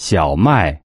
小麦